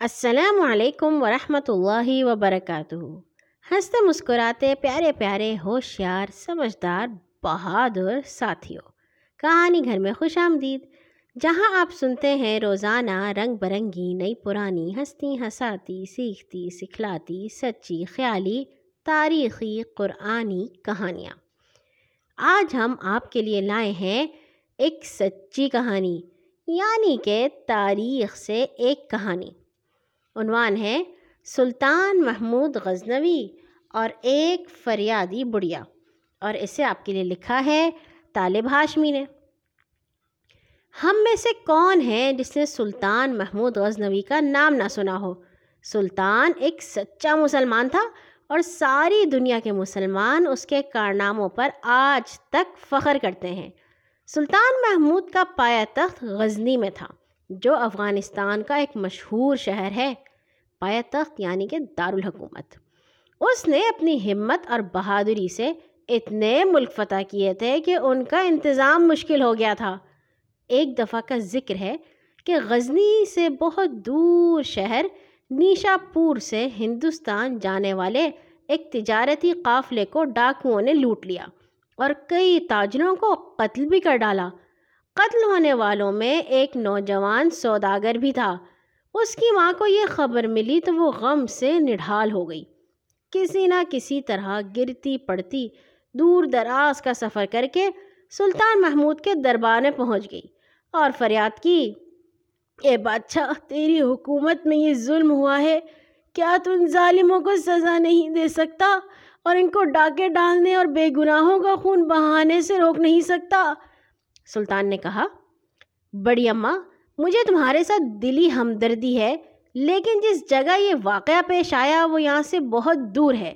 السلام علیکم ورحمۃ اللہ وبرکاتہ۔ ہنستے مسکراتے پیارے پیارے ہوشیار، سمجھدار، بہادر ساتھیوں۔ کہانی گھر میں خوش آمدید۔ جہاں آپ سنتے ہیں، روزانہ رنگ برنگی، نئی پرانی ہستی ہساتی سیکھتی، سکھلاتی، سچی، خیالی، تاریخی، قرآنی کہانیاں۔ آج ہم آپ کے لیے لائے ہیں ایک سچی کہانی یعنی کہ تاریخ سے ایک کہانی۔ عنوان ہے، سلطان محمود غزنوی اور ایک فریادی بڑیا اور اسے آپ کے لیے لکھا ہے طالب ہاشمی نے۔ ہم میں سے کون ہے جس نے سلطان محمود غزنوی کا نام نہ سنا ہو؟ سلطان ایک سچا مسلمان تھا اور ساری دنیا کے مسلمان اس کے کارناموں پر آج تک فخر کرتے ہیں۔ سلطان محمود کا پایا تخت غزنی میں تھا۔ جو افغانستان کا ایک مشہور شہر ہے پایا تخت یعنی کہ دارالحکومت۔ اس نے اپنی ہمت اور بہادری سے اتنے ملک فتح کیے تھے کہ ان کا انتظام مشکل ہو گیا تھا۔ ایک دفعہ کا ذکر ہے کہ غزنی سے بہت دور شہر نیشا پور سے ہندوستان جانے والے ایک تجارتی قافلے کو ڈاکوؤں نے لوٹ لیا اور کئی تاجروں کو قتل بھی کر ڈالا۔ قتل ہونے والوں میں ایک نوجوان سوداگر بھی تھا۔ اس کی ماں کو یہ خبر ملی تو وہ غم سے نڈھال ہو گئی۔ کسی نہ کسی طرح گرتی پڑتی، دور دراز کا سفر کر کے سلطان محمود کے دربار میں پہنچ گئی اور فریاد کی، اے بادشاہ، تیری حکومت میں یہ ظلم ہوا ہے، کیا تو ان ظالموں کو سزا نہیں دے سکتا؟ اور ان کو ڈاکے ڈالنے اور بے گناہوں کا خون بہانے سے روک نہیں سکتا؟ سلطان نے کہا، بڑی اماں، مجھے تمہارے ساتھ دلی ہمدردی ہے، لیکن جس جگہ یہ واقعہ پیش آیا وہ یہاں سے بہت دور ہے۔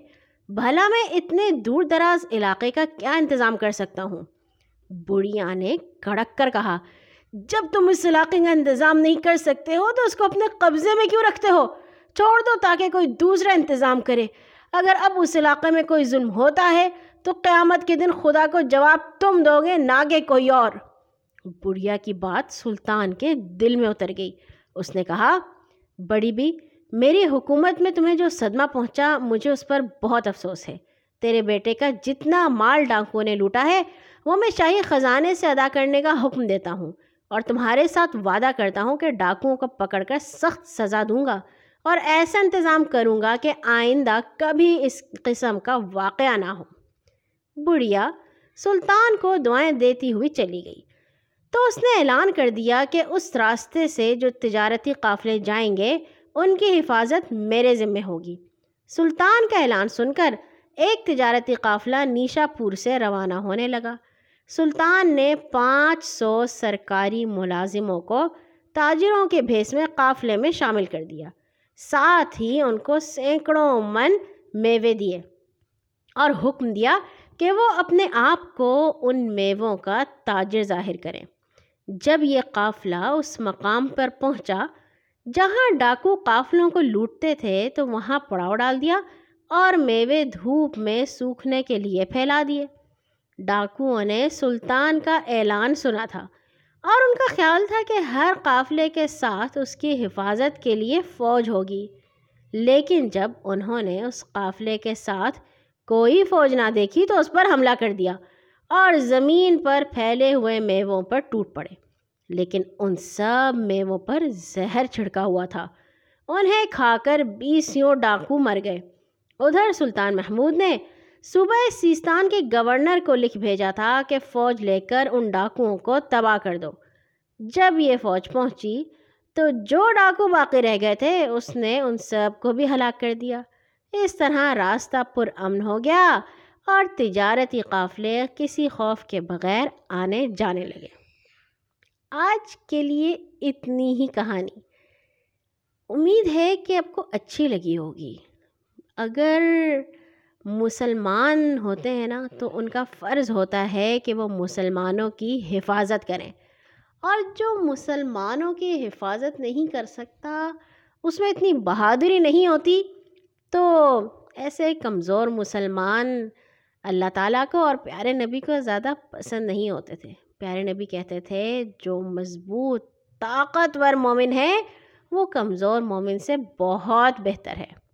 بھلا میں اتنے دور دراز علاقے کا کیا انتظام کر سکتا ہوں؟ بڑھیا نے کڑک کر کہا، جب تم اس علاقے کا انتظام نہیں کر سکتے ہو، تو اس کو اپنے قبضے میں کیوں رکھتے ہو؟ چھوڑ دو تاکہ کوئی دوسرا انتظام کرے۔ اگر اب اس علاقے میں کوئی ظلم ہوتا ہے تو قیامت کے دن خدا کو جواب تم دو گے، نہ کہ کوئی اور۔ بڑھیا کی بات سلطان کے دل میں اتر گئی۔ اس نے کہا، بڑی بھی میری حکومت میں تمہیں جو صدمہ پہنچا، مجھے اس پر بہت افسوس ہے۔ تیرے بیٹے کا جتنا مال ڈاکو نے لوٹا ہے، وہ میں شاہی خزانے سے ادا کرنے کا حکم دیتا ہوں۔ اور تمہارے ساتھ وعدہ کرتا ہوں کہ ڈاکوؤں کو پکڑ کر سخت سزا دوں گا۔ اور ایسا انتظام کروں گا کہ آئندہ کبھی اس قسم کا واقعہ نہ ہو۔ بڑھیا سلطان کو دعائیں دیتی ہوئی چلی گئی۔ تو اس نے اعلان کر دیا کہ اس راستے سے جو تجارتی قافلے جائیں گے، ان کی حفاظت میرے ذمے ہوگی۔ سلطان کا اعلان سن کر ایک تجارتی قافلہ نیشا پور سے روانہ ہونے لگا۔ سلطان نے پانچ سو سرکاری ملازموں کو تاجروں کے بھیس میں قافلے میں شامل کر دیا۔ ساتھ ہی ان کو سینکڑوں من میوے دیے اور حکم دیا کہ وہ اپنے آپ کو ان میووں کا تاجر ظاہر کریں۔ جب یہ قافلہ اس مقام پر پہنچا جہاں ڈاکو قافلوں کو لوٹتے تھے تو وہاں پڑاؤ ڈال دیا اور میوے دھوپ میں سوکھنے کے لیے پھیلا دیے۔ ڈاکوؤں نے سلطان کا اعلان سنا تھا اور ان کا خیال تھا کہ ہر قافلے کے ساتھ اس کی حفاظت کے لیے فوج ہوگی۔ لیکن جب انہوں نے اس قافلے کے ساتھ کوئی فوج نہ دیکھی تو اس پر حملہ کر دیا اور زمین پر پھیلے ہوئے میووں پر ٹوٹ پڑے۔ لیکن ان سب میووں پر زہر چھڑکا ہوا تھا۔ انہیں کھا کر بیسیوں ڈاکو مر گئے۔ ادھر سلطان محمود نے صوبہ سیستان کے گورنر کو لکھ بھیجا تھا کہ فوج لے کر ان ڈاکوؤں کو تباہ کر دو۔ جب یہ فوج پہنچی تو جو ڈاکو باقی رہ گئے تھے، اس نے ان سب کو بھی ہلاک کر دیا۔ اس طرح راستہ پر امن ہو گیا اور تجارتی قافلے کسی خوف کے بغیر آنے جانے لگے۔ آج کے لیے اتنی ہی کہانی۔ امید ہے کہ آپ کو اچھی لگی ہوگی۔ اگر مسلمان ہوتے ہیں نا، تو ان کا فرض ہوتا ہے کہ وہ مسلمانوں کی حفاظت کریں۔ اور جو مسلمانوں کی حفاظت نہیں کر سکتا، اس میں اتنی بہادری نہیں ہوتی۔ تو ایسے کمزور مسلمان اللہ تعالیٰ کو اور پیارے نبی کو زیادہ پسند نہیں ہوتے تھے۔ پیارے نبی کہتے تھے، جو مضبوط، طاقتور مومن ہے، وہ کمزور مومن سے بہت بہتر ہے۔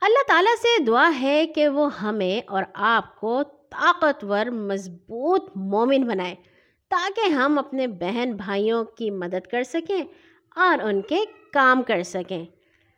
اللہ تعالیٰ سے دعا ہے کہ وہ ہمیں اور آپ کو طاقتور، مضبوط مومن بنائے، تاکہ ہم اپنے بہن بھائیوں کی مدد کر سکیں اور ان کے کام کر سکیں۔